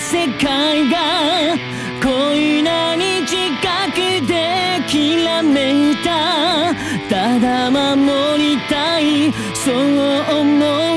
世界が恋なに近くできらめいた。ただ守りたい。そう思う。